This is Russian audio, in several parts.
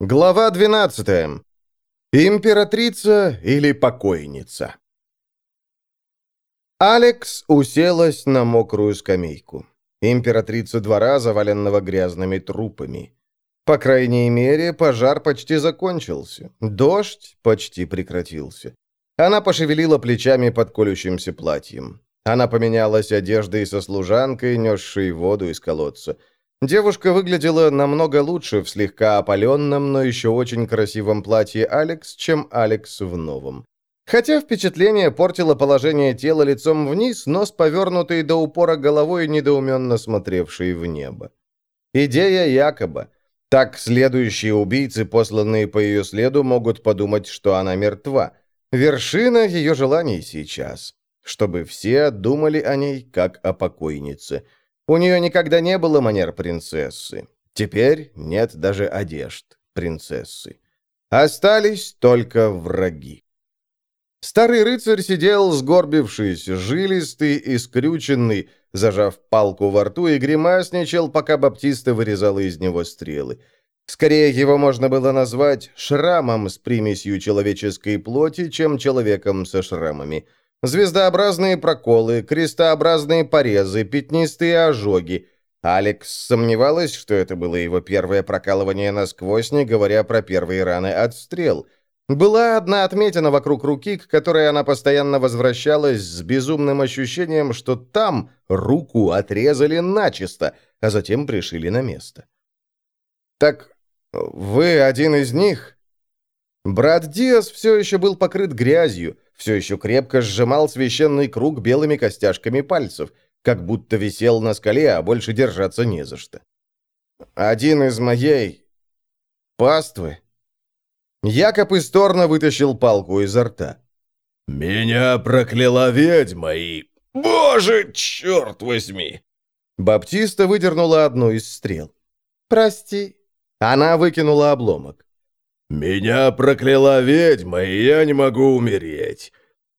Глава 12. Императрица или покойница. Алекс уселась на мокрую скамейку. Императрица двора, заваленного грязными трупами. По крайней мере, пожар почти закончился. Дождь почти прекратился. Она пошевелила плечами под колющимся платьем. Она поменялась одеждой со служанкой, несшей воду из колодца. Девушка выглядела намного лучше в слегка опаленном, но еще очень красивом платье Алекс, чем Алекс в новом. Хотя впечатление портило положение тела лицом вниз, но с повернутой до упора головой, недоуменно смотревшей в небо. Идея якобы. Так следующие убийцы, посланные по ее следу, могут подумать, что она мертва. Вершина ее желаний сейчас. Чтобы все думали о ней, как о покойнице – у нее никогда не было манер принцессы. Теперь нет даже одежд принцессы. Остались только враги. Старый рыцарь сидел, сгорбившись, жилистый и скрюченный, зажав палку во рту и гримасничал, пока Баптиста вырезала из него стрелы. Скорее его можно было назвать шрамом с примесью человеческой плоти, чем человеком со шрамами. Звездообразные проколы, крестообразные порезы, пятнистые ожоги. Алекс сомневалась, что это было его первое прокалывание насквозь, не говоря про первые раны от стрел. Была одна отметина вокруг руки, к которой она постоянно возвращалась с безумным ощущением, что там руку отрезали начисто, а затем пришили на место. «Так вы один из них?» Брат Диас все еще был покрыт грязью, все еще крепко сжимал священный круг белыми костяшками пальцев, как будто висел на скале, а больше держаться не за что. «Один из моей... паствы...» Якоб исторно вытащил палку изо рта. «Меня прокляла ведьма и... Боже, черт возьми!» Баптиста выдернула одну из стрел. «Прости». Она выкинула обломок. «Меня прокляла ведьма, и я не могу умереть.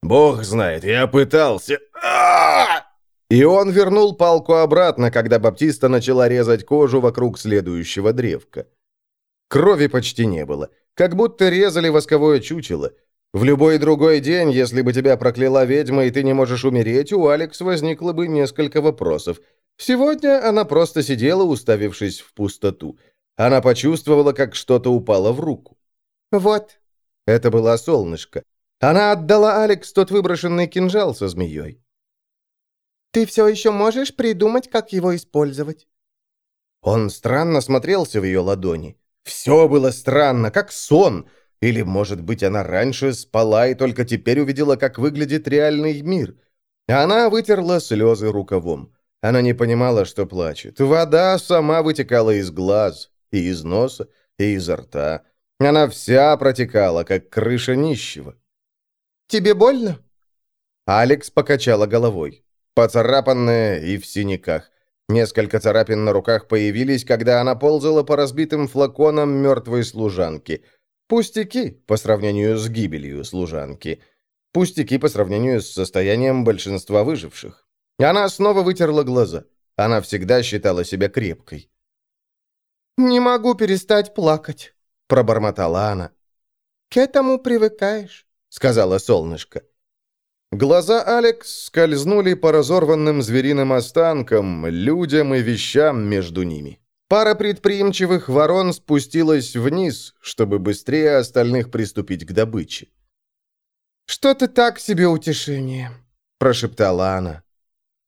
Бог знает, я пытался... А И он вернул палку обратно, когда Баптиста начала резать кожу вокруг следующего древка. Крови почти не было, как будто резали восковое чучело. В любой другой день, если бы тебя прокляла ведьма, и ты не можешь умереть, у Алекс возникло бы несколько вопросов. Сегодня она просто сидела, уставившись в пустоту. Она почувствовала, как что-то упало в руку. «Вот». Это была солнышко. Она отдала Алекс тот выброшенный кинжал со змеей. «Ты все еще можешь придумать, как его использовать?» Он странно смотрелся в ее ладони. Все было странно, как сон. Или, может быть, она раньше спала и только теперь увидела, как выглядит реальный мир. Она вытерла слезы рукавом. Она не понимала, что плачет. Вода сама вытекала из глаз, и из носа, и изо рта. Она вся протекала, как крыша нищего. «Тебе больно?» Алекс покачала головой. Поцарапанная и в синяках. Несколько царапин на руках появились, когда она ползала по разбитым флаконам мертвой служанки. Пустяки по сравнению с гибелью служанки. Пустяки по сравнению с состоянием большинства выживших. Она снова вытерла глаза. Она всегда считала себя крепкой. «Не могу перестать плакать», пробормотала она. «К этому привыкаешь», — сказала солнышко. Глаза Алекс скользнули по разорванным звериным останкам, людям и вещам между ними. Пара предприимчивых ворон спустилась вниз, чтобы быстрее остальных приступить к добыче. «Что-то так себе утешение», — прошептала она.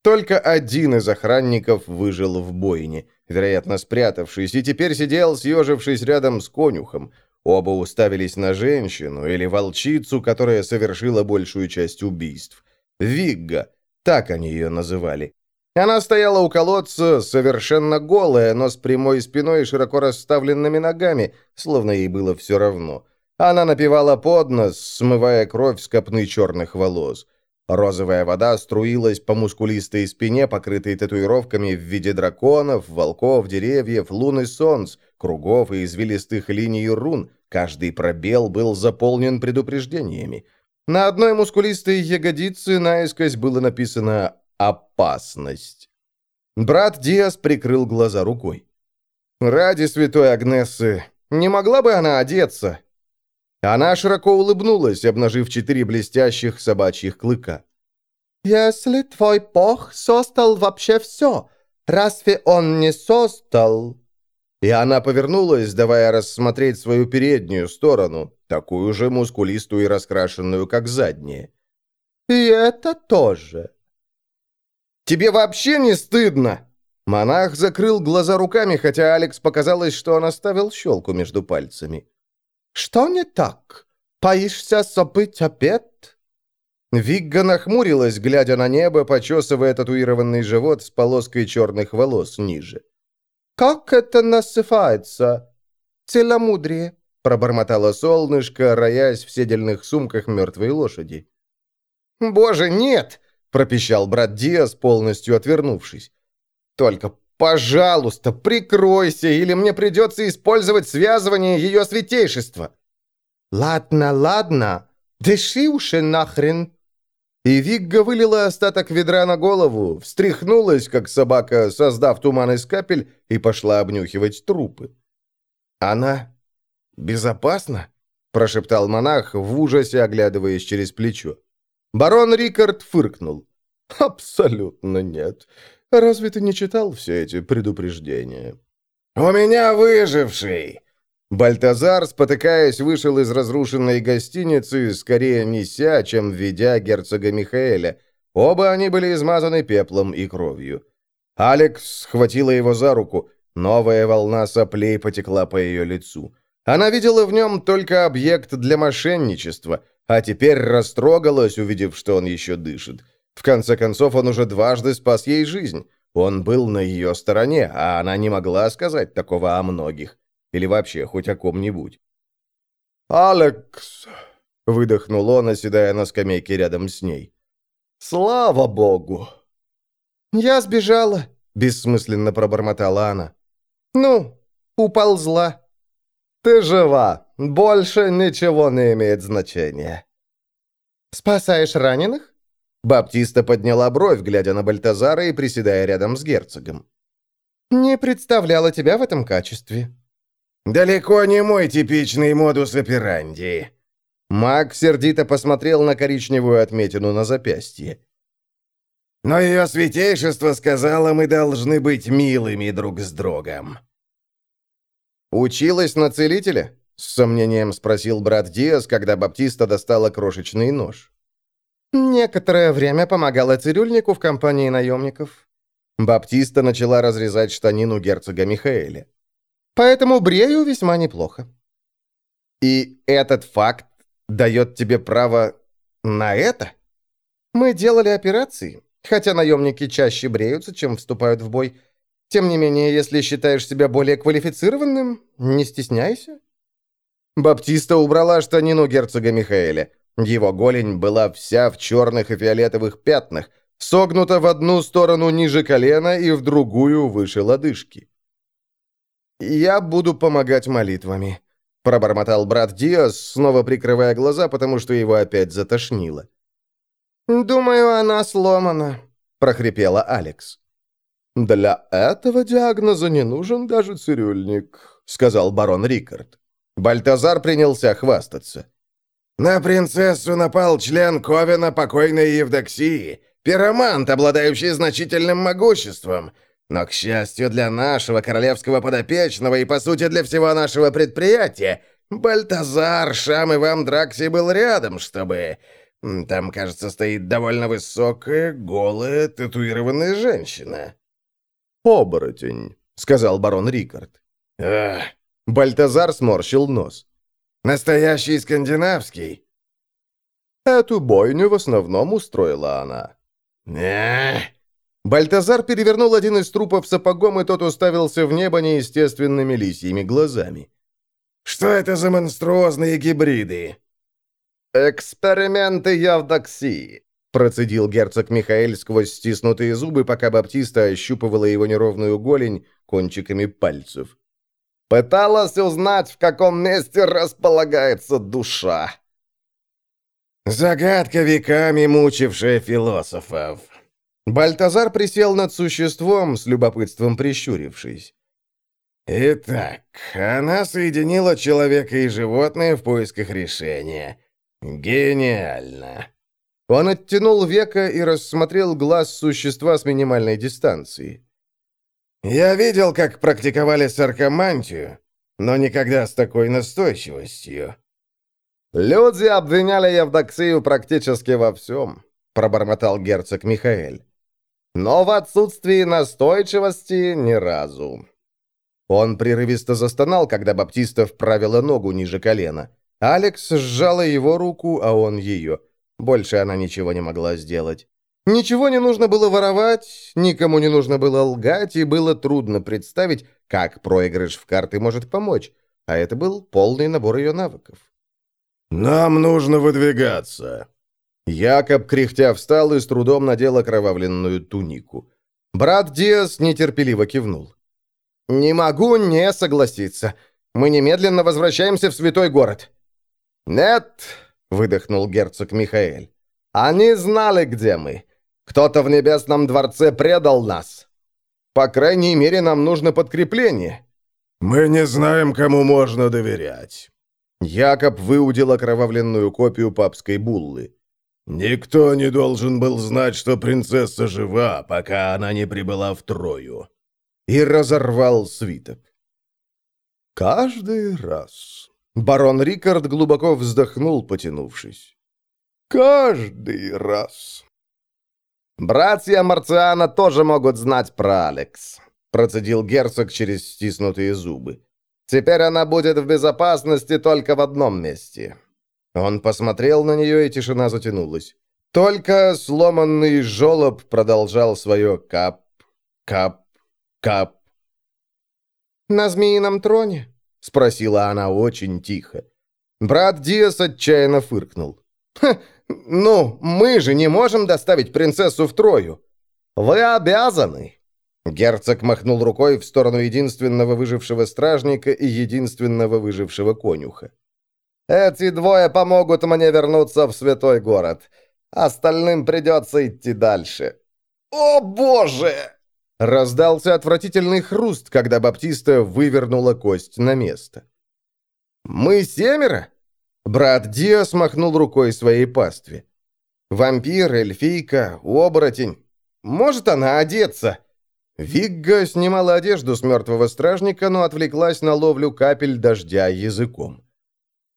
Только один из охранников выжил в бойне, вероятно, спрятавшись, и теперь сидел, съежившись рядом с конюхом. Оба уставились на женщину или волчицу, которая совершила большую часть убийств. Вигга, так они ее называли. Она стояла у колодца, совершенно голая, но с прямой спиной и широко расставленными ногами, словно ей было все равно. Она напевала под нос, смывая кровь с копны черных волос. Розовая вода струилась по мускулистой спине, покрытой татуировками в виде драконов, волков, деревьев, лун и солнц, кругов и извилистых линий рун. Каждый пробел был заполнен предупреждениями. На одной мускулистой ягодице наискось было написано «Опасность». Брат Диас прикрыл глаза рукой. «Ради святой Агнессы, Не могла бы она одеться?» Она широко улыбнулась, обнажив четыре блестящих собачьих клыка. «Если твой бог создал вообще все, разве он не создал?» И она повернулась, давая рассмотреть свою переднюю сторону, такую же мускулистую и раскрашенную, как задняя. «И это тоже». «Тебе вообще не стыдно?» Монах закрыл глаза руками, хотя Алекс показалось, что он оставил щелку между пальцами. «Что не так? Боишься забыть обед?» Вигга нахмурилась, глядя на небо, почесывая татуированный живот с полоской черных волос ниже. «Как это называется?» «Целомудрие», — пробормотала солнышко, роясь в седельных сумках мертвой лошади. «Боже, нет!» — пропищал брат Диас, полностью отвернувшись. «Только, пожалуйста, прикройся, или мне придется использовать связывание ее святейшества!» «Ладно, ладно, дыши уши нахрен!» И Вигга вылила остаток ведра на голову, встряхнулась, как собака, создав туман из капель, и пошла обнюхивать трупы. «Она безопасна?» – прошептал монах, в ужасе оглядываясь через плечо. Барон Рикард фыркнул. «Абсолютно нет. Разве ты не читал все эти предупреждения?» «У меня выживший!» Бальтазар, спотыкаясь, вышел из разрушенной гостиницы, скорее неся, чем ведя герцога Михаэля. Оба они были измазаны пеплом и кровью. Алекс схватила его за руку. Новая волна соплей потекла по ее лицу. Она видела в нем только объект для мошенничества, а теперь растрогалась, увидев, что он еще дышит. В конце концов, он уже дважды спас ей жизнь. Он был на ее стороне, а она не могла сказать такого о многих. Или вообще хоть о ком-нибудь. «Алекс!» — выдохнул он, оседая на скамейке рядом с ней. «Слава богу!» «Я сбежала», — бессмысленно пробормотала она. «Ну, уползла». «Ты жива. Больше ничего не имеет значения». «Спасаешь раненых?» Баптиста подняла бровь, глядя на Бальтазара и приседая рядом с герцогом. «Не представляла тебя в этом качестве». «Далеко не мой типичный модус операнди». Маг сердито посмотрел на коричневую отметину на запястье. «Но ее святейшество сказала, мы должны быть милыми друг с другом». «Училась на целителя?» — с сомнением спросил брат Диас, когда Баптиста достала крошечный нож. «Некоторое время помогала цирюльнику в компании наемников». Баптиста начала разрезать штанину герцога Михаэля. Поэтому брею весьма неплохо. И этот факт дает тебе право на это? Мы делали операции, хотя наемники чаще бреются, чем вступают в бой. Тем не менее, если считаешь себя более квалифицированным, не стесняйся. Баптиста убрала штанину герцога Михаэля. Его голень была вся в черных и фиолетовых пятнах, согнута в одну сторону ниже колена и в другую выше лодыжки. «Я буду помогать молитвами», — пробормотал брат Диас, снова прикрывая глаза, потому что его опять затошнило. «Думаю, она сломана», — прохрипела Алекс. «Для этого диагноза не нужен даже цирюльник», — сказал барон Рикард. Бальтазар принялся хвастаться. «На принцессу напал член Ковена покойной Евдоксии, пиромант, обладающий значительным могуществом. Но, к счастью для нашего королевского подопечного и, по сути, для всего нашего предприятия, Бальтазар, Шам и вам Дракси был рядом, чтобы... Там, кажется, стоит довольно высокая, голая, татуированная женщина». «Оборотень», — сказал барон Рикард. «Ах». Бальтазар сморщил нос. «Настоящий скандинавский». Эту бойню в основном устроила она. «Эх». Бальтазар перевернул один из трупов сапогом, и тот уставился в небо неестественными лисьими глазами. «Что это за монструозные гибриды?» «Эксперименты Явдоксии», — процедил герцог Михаэль сквозь стиснутые зубы, пока Баптиста ощупывала его неровную голень кончиками пальцев. «Пыталась узнать, в каком месте располагается душа». «Загадка веками мучившая философов», Бальтазар присел над существом, с любопытством прищурившись. Итак, она соединила человека и животное в поисках решения. Гениально. Он оттянул века и рассмотрел глаз существа с минимальной дистанции. Я видел, как практиковали саркомантию, но никогда с такой настойчивостью. «Люди обвиняли Евдоксию практически во всем», — пробормотал герцог Михаэль. «Но в отсутствии настойчивости ни разу». Он прерывисто застонал, когда Баптиста вправила ногу ниже колена. Алекс сжала его руку, а он ее. Больше она ничего не могла сделать. Ничего не нужно было воровать, никому не нужно было лгать, и было трудно представить, как проигрыш в карты может помочь. А это был полный набор ее навыков. «Нам нужно выдвигаться». Якоб, кряхтя, встал и с трудом надел окровавленную тунику. Брат Диас нетерпеливо кивнул. «Не могу не согласиться. Мы немедленно возвращаемся в святой город». «Нет», — выдохнул герцог Михаэль. «Они знали, где мы. Кто-то в небесном дворце предал нас. По крайней мере, нам нужно подкрепление». «Мы не знаем, кому можно доверять». Якоб выудил окровавленную копию папской буллы. «Никто не должен был знать, что принцесса жива, пока она не прибыла в Трою». И разорвал свиток. «Каждый раз...» Барон Рикард глубоко вздохнул, потянувшись. «Каждый раз...» «Братья Марциана тоже могут знать про Алекс», — процедил герцог через стиснутые зубы. «Теперь она будет в безопасности только в одном месте». Он посмотрел на нее, и тишина затянулась. Только сломанный жолоб продолжал свое кап, кап, кап. «На змеином троне?» — спросила она очень тихо. Брат Диас отчаянно фыркнул. «Ха, «Ну, мы же не можем доставить принцессу в Трою». «Вы обязаны». Герцог махнул рукой в сторону единственного выжившего стражника и единственного выжившего конюха. «Эти двое помогут мне вернуться в святой город. Остальным придется идти дальше». «О, боже!» Раздался отвратительный хруст, когда Баптиста вывернула кость на место. «Мы семеро?» Брат Диас махнул рукой своей пастве. «Вампир, эльфийка, оборотень. Может она одеться?» Вигга снимала одежду с мертвого стражника, но отвлеклась на ловлю капель дождя языком.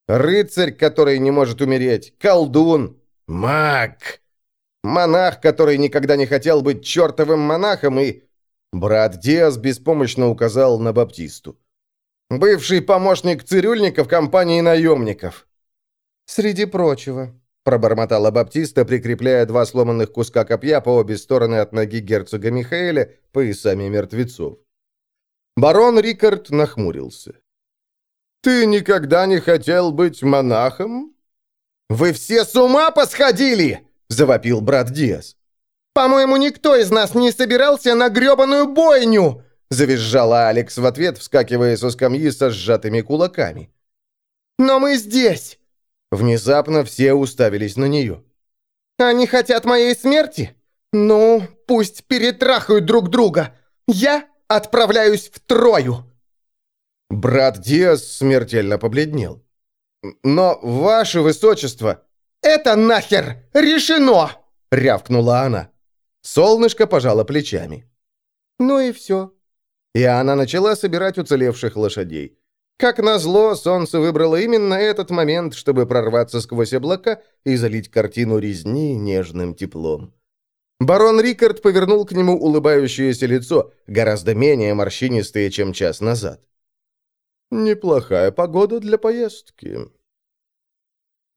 «Рыцарь, который не может умереть, колдун, маг, монах, который никогда не хотел быть чертовым монахом и...» Брат Диас беспомощно указал на Баптисту. «Бывший помощник цирюльника в компании наемников». «Среди прочего», — пробормотала Баптиста, прикрепляя два сломанных куска копья по обе стороны от ноги герцога Михаэля, поясами мертвецов. Барон Рикард нахмурился. «Ты никогда не хотел быть монахом?» «Вы все с ума посходили!» — завопил брат Диас. «По-моему, никто из нас не собирался на гребаную бойню!» — завизжала Алекс в ответ, вскакивая со скамьи со сжатыми кулаками. «Но мы здесь! Внезапно все уставились на нее. «Они хотят моей смерти? Ну, пусть перетрахают друг друга. Я отправляюсь в Трою!» Брат Диас смертельно побледнел. «Но, ваше высочество...» «Это нахер решено!» — рявкнула она. Солнышко пожало плечами. «Ну и все». И она начала собирать уцелевших лошадей. Как назло, солнце выбрало именно этот момент, чтобы прорваться сквозь облака и залить картину резни нежным теплом. Барон Рикард повернул к нему улыбающееся лицо, гораздо менее морщинистое, чем час назад. «Неплохая погода для поездки».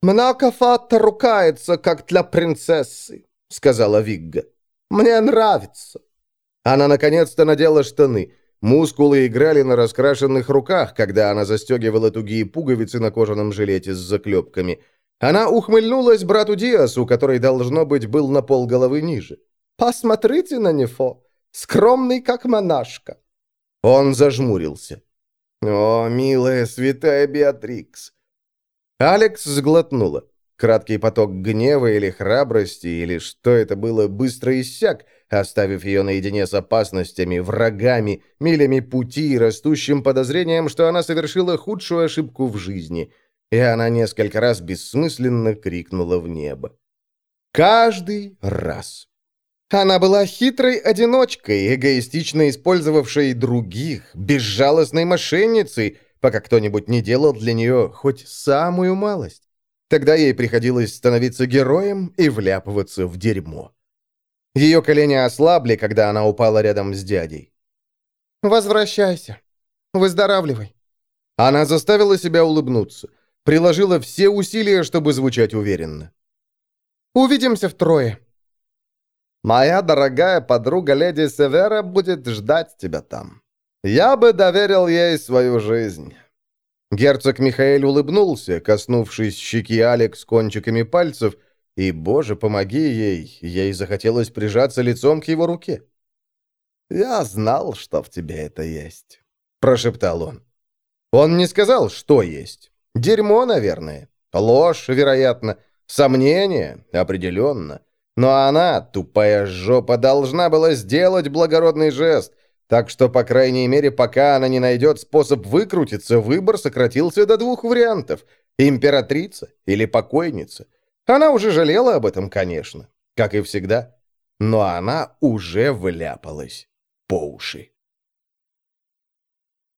«Мнакофатта рукается, как для принцессы», — сказала Вигга. «Мне нравится». Она наконец-то надела штаны — Мускулы играли на раскрашенных руках, когда она застегивала тугие пуговицы на кожаном жилете с заклепками. Она ухмыльнулась брату Диасу, который, должно быть, был на пол головы ниже. «Посмотрите на него! Скромный, как монашка!» Он зажмурился. «О, милая святая Беатрикс!» Алекс сглотнула. Краткий поток гнева или храбрости, или что это было, быстро иссяк, оставив ее наедине с опасностями, врагами, милями пути и растущим подозрением, что она совершила худшую ошибку в жизни. И она несколько раз бессмысленно крикнула в небо. Каждый раз. Она была хитрой одиночкой, эгоистично использовавшей других, безжалостной мошенницей, пока кто-нибудь не делал для нее хоть самую малость. Тогда ей приходилось становиться героем и вляпываться в дерьмо. Ее колени ослабли, когда она упала рядом с дядей. «Возвращайся. Выздоравливай». Она заставила себя улыбнуться, приложила все усилия, чтобы звучать уверенно. «Увидимся втрое». «Моя дорогая подруга леди Севера будет ждать тебя там. Я бы доверил ей свою жизнь». Герцог Михаэль улыбнулся, коснувшись щеки Алекс кончиками пальцев, и, боже, помоги ей, ей захотелось прижаться лицом к его руке. «Я знал, что в тебе это есть», — прошептал он. Он не сказал, что есть. Дерьмо, наверное. Ложь, вероятно. Сомнение, определенно. Но она, тупая жопа, должна была сделать благородный жест — так что, по крайней мере, пока она не найдет способ выкрутиться, выбор сократился до двух вариантов – императрица или покойница. Она уже жалела об этом, конечно, как и всегда. Но она уже вляпалась по уши.